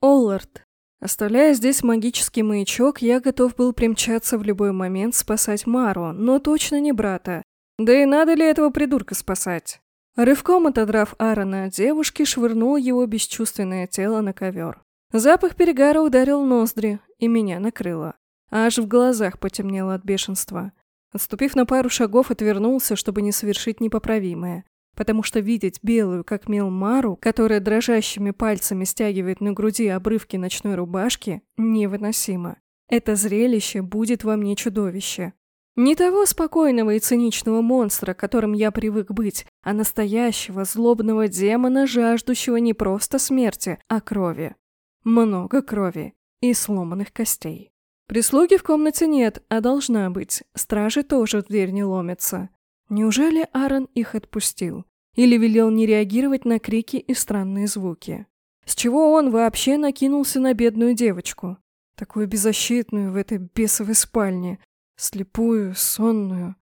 Оллард. Оставляя здесь магический маячок, я готов был примчаться в любой момент спасать Мару, но точно не брата. Да и надо ли этого придурка спасать? Рывком отодрав Аарона от девушки, швырнул его бесчувственное тело на ковер. Запах перегара ударил ноздри, и меня накрыло. Аж в глазах потемнело от бешенства. Отступив на пару шагов, отвернулся, чтобы не совершить непоправимое. Потому что видеть белую, как мел Мару, которая дрожащими пальцами стягивает на груди обрывки ночной рубашки, невыносимо. Это зрелище будет во мне чудовище. Не того спокойного и циничного монстра, которым я привык быть, а настоящего злобного демона, жаждущего не просто смерти, а крови. Много крови и сломанных костей. Прислуги в комнате нет, а должна быть. Стражи тоже в дверь не ломятся. Неужели Аарон их отпустил? Или велел не реагировать на крики и странные звуки? С чего он вообще накинулся на бедную девочку? Такую беззащитную в этой бесовой спальне. Слепую, сонную.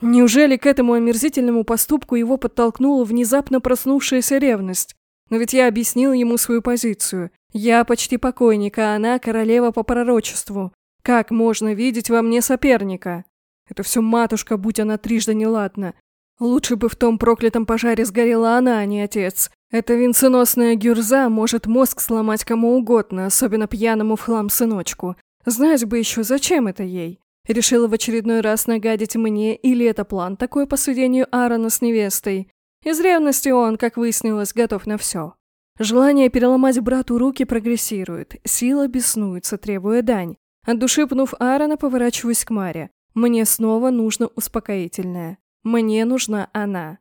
Неужели к этому омерзительному поступку его подтолкнула внезапно проснувшаяся ревность? Но ведь я объяснил ему свою позицию. Я почти покойник, а она королева по пророчеству. Как можно видеть во мне соперника? Это все матушка, будь она трижды неладна. Лучше бы в том проклятом пожаре сгорела она, а не отец. Эта венценосная гюрза может мозг сломать кому угодно, особенно пьяному в хлам сыночку. Знать бы еще, зачем это ей. Решила в очередной раз нагадить мне, или это план такой по сведению Аарона с невестой. Из ревности он, как выяснилось, готов на все. Желание переломать брату руки прогрессирует, сила беснуется, требуя дань. От души пнув Аарона, поворачиваюсь к Маре. Мне снова нужно успокоительное. Мне нужна она.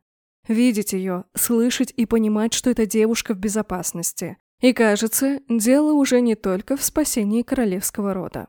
Видеть ее, слышать и понимать, что эта девушка в безопасности. И кажется, дело уже не только в спасении королевского рода.